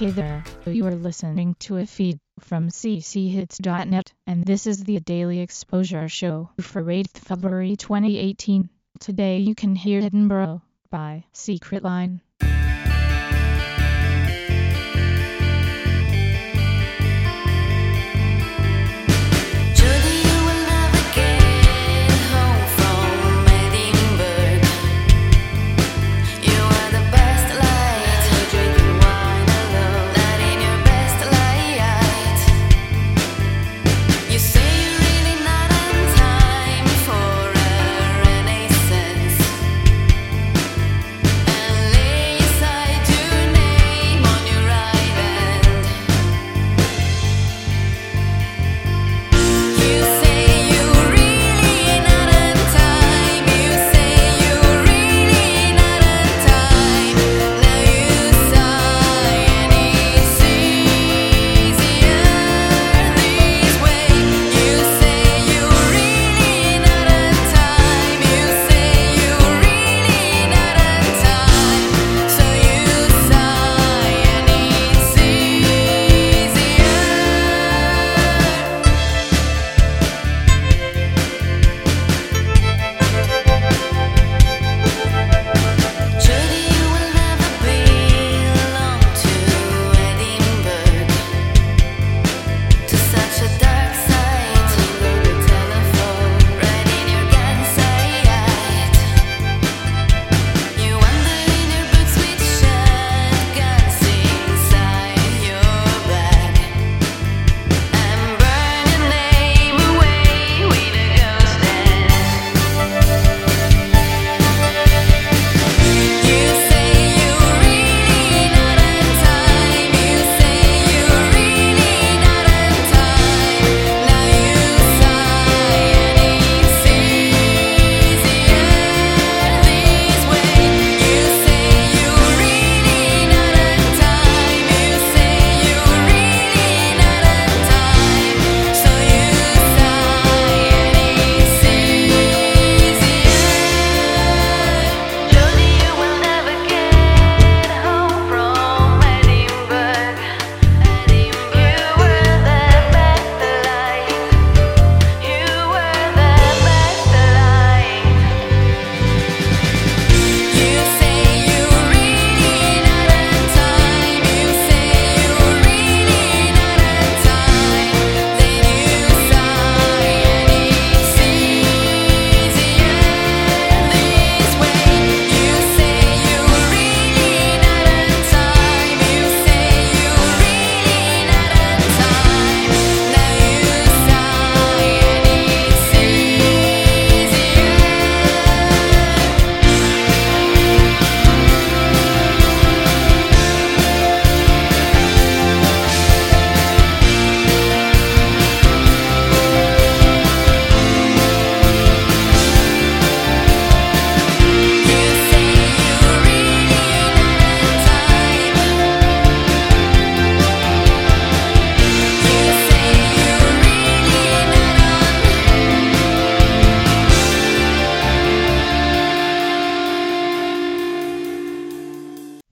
Hey there, you are listening to a feed from cchits.net, and this is the Daily Exposure Show for 8th February 2018. Today you can hear Edinburgh by Secret Line.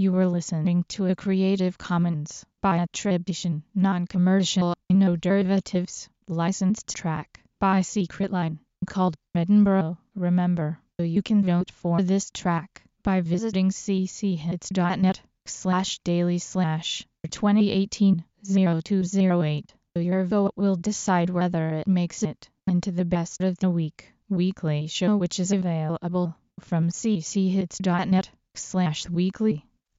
You were listening to a Creative Commons by attribution, non-commercial, no derivatives, licensed track by Secret Line called Edinburgh. Remember, you can vote for this track by visiting cchits.net slash daily slash 2018 0208. Your vote will decide whether it makes it into the best of the week. Weekly show which is available from cchits.net slash weekly.